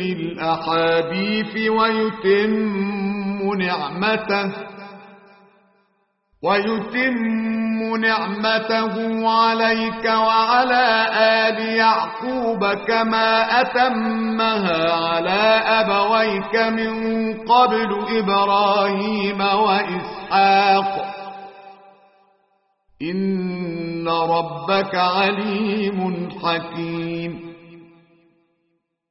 الأحاديث ويتم نعمته ويتم نعمته عليك وعلى آل يعقوب كما أتمها على أبويك من قبل إبراهيم وإسحاق. إن ربك عليم حكيم.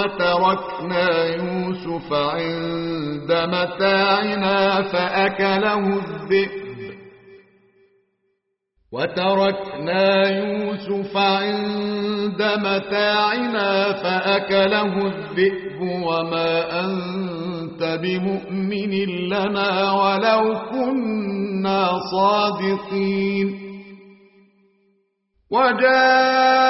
وتركنا يوسف عند متاعنا فأكله الذئب. وتركنا يوسف عند متاعنا فأكله الذئب. وما أنت بمؤمن لنا ولو كنا صادقين. وجاءوا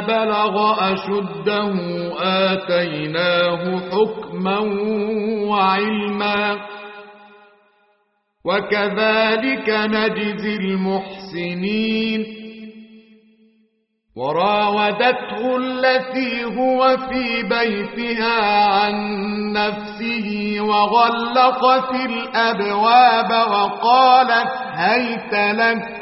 بلغ أشده آتيناه حكما وعلما وكذلك نجزي المحسنين وراودته التي هو في بيتها عن نفسه وغلقت الأبواب وقالت هيت لك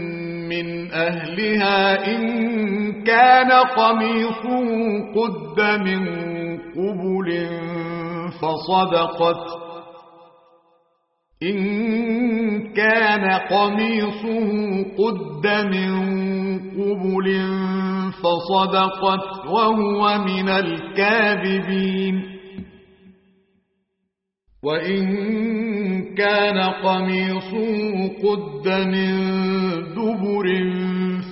من أهلها إن كان قميصه قد من قبل فصدقت إن كان قميصه قد من قبل فصدقت وهو من الكاذبين. وإن كان قميصه قد من دبر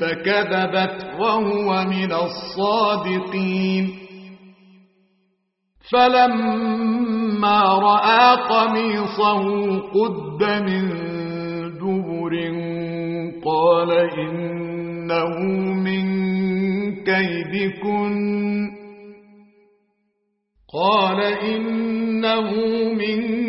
فكذبت وهو من الصادقين. فلما رأى قميصه قد من دبر قال إنه من كيدكن. قال إنه من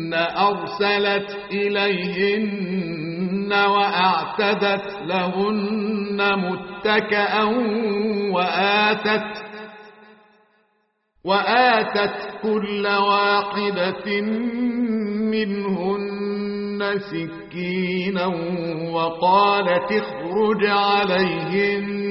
أرسلت إليهن وأعتدت لهن متكأ وآتت وآتت كل واحدة منهن سكينا وقالت اخرج عليهن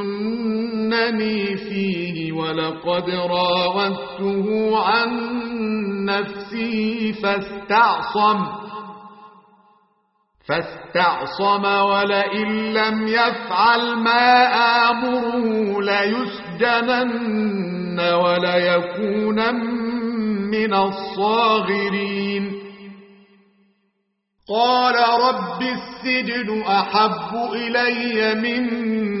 لمتنني فيه ولقد راودته عن نفسه فاستعصم فاستعصم ولئن لم يفعل ما آمره ليسجنن وليكونن من الصاغرين قال رب السجن أحب إلي مما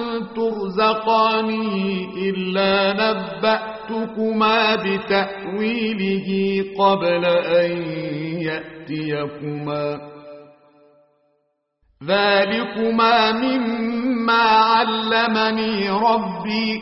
ترزقاني إلا نبأتكما بتأويله قبل أن يأتيكما. ذلكما مما علمني ربي.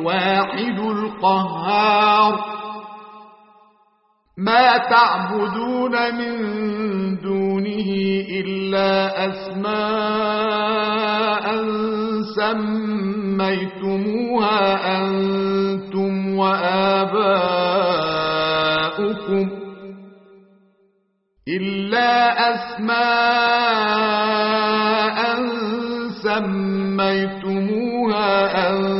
الواحد القهار. ما تعبدون من دونه إلا أسماء سميتموها أنتم وآباؤكم. إلا أسماء سميتموها أنتم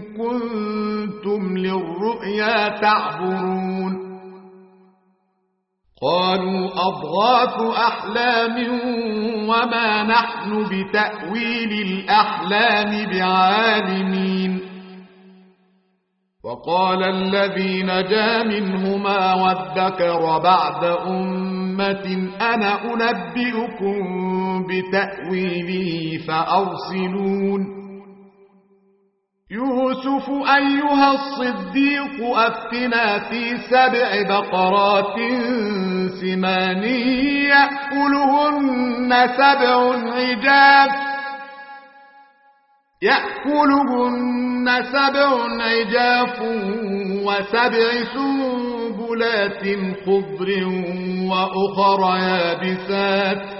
كنتم للرؤيا تعبرون. قالوا أضغاث أحلام وما نحن بتأويل الأحلام بعالمين. وقال الذي نجا منهما وادكر بعد أمة أنا أنبئكم بتأويله فأرسلون. يوسف أيها الصديق أفتنا في سبع بقرات سمان يأكلهن سبع عجاف يأكلهن سبع عجاف وسبع سنبلات خضر وأخر يابسات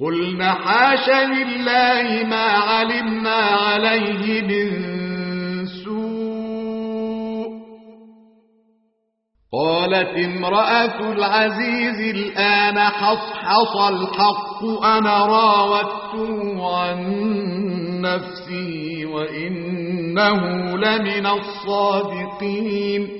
قلنا حاش لله ما علمنا عليه من سوء قالت امرأة العزيز الآن حصحص الحق أنا راودته عن نفسي وإنه لمن الصادقين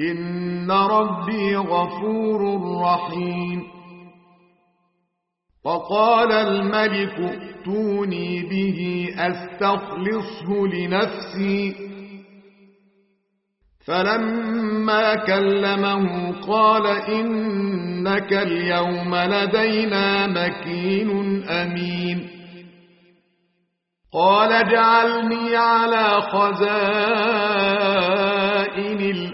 إن ربي غفور رحيم وقال الملك ائتوني به أستخلصه لنفسي فلما كلمه قال إنك اليوم لدينا مكين أمين قال اجعلني على خزائن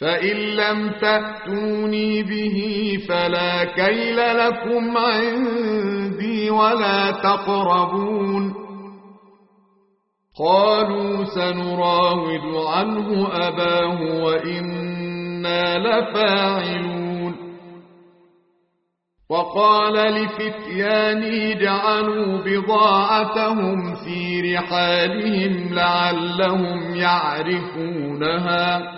فإن لم تأتوني به فلا كيل لكم عندي ولا تقربون قالوا سنراود عنه أباه وإنا لفاعلون وقال لفتيانه جعلوا بضاعتهم في رحالهم لعلهم يعرفونها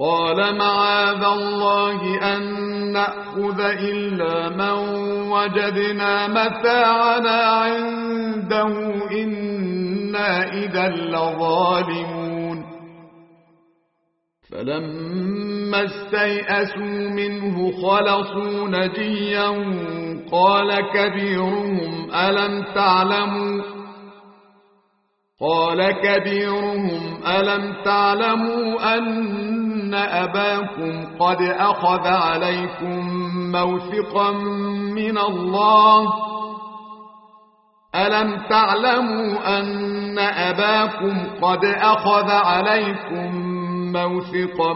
قال معاذ الله أن نأخذ إلا من وجدنا متاعنا عنده إنا إذا لظالمون. فلما استيئسوا منه خلصوا نجيا قال كبيرهم ألم تعلموا؟ قال كبيرهم ألم تعلموا أن أباكم قد أخذ عليكم موثقا من الله ألم تعلموا أن أباكم قد أخذ عليكم موثقا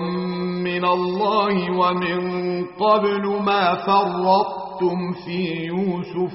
من الله ومن قبل ما فرطتم في يوسف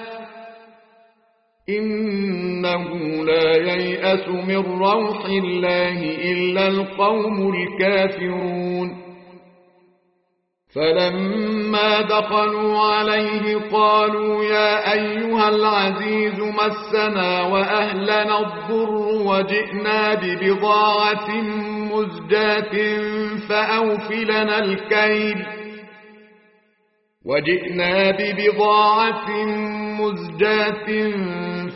إنه لا ييأس من روح الله إلا القوم الكافرون. فلما دخلوا عليه قالوا يا أيها العزيز مسنا وأهلنا الضر وجئنا ببضاعة مزجاة فأوفلنا الكيل. وجئنا ببضاعة مزجاة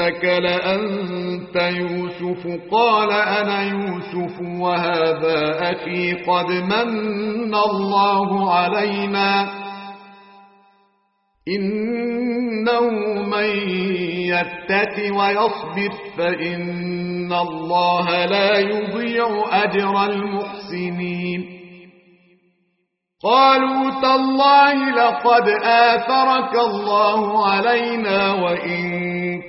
أئنك لأنت يوسف. قال أنا يوسف وهذا أخي قد من الله علينا. إنه من يتك ويصبر فإن الله لا يضيع أجر المحسنين. قالوا تالله لقد آثرك الله علينا وإن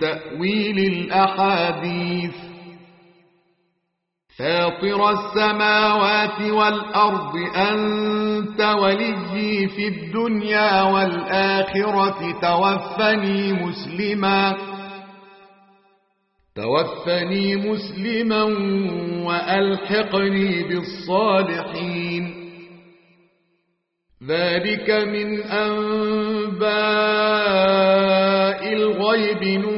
تأويل الأحاديث. فاطر السماوات والأرض أنت وليي في الدنيا والآخرة توفني مسلما. توفني مسلما وألحقني بالصالحين. ذلك من أنباء الغيب. نوحيه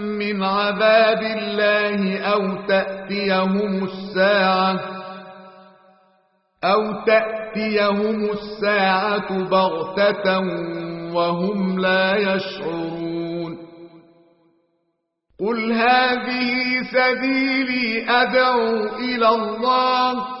من عذاب الله أو تأتيهم الساعة أو تأتيهم الساعة بغتة وهم لا يشعرون. قل هذه سبيلي أدعو إلى الله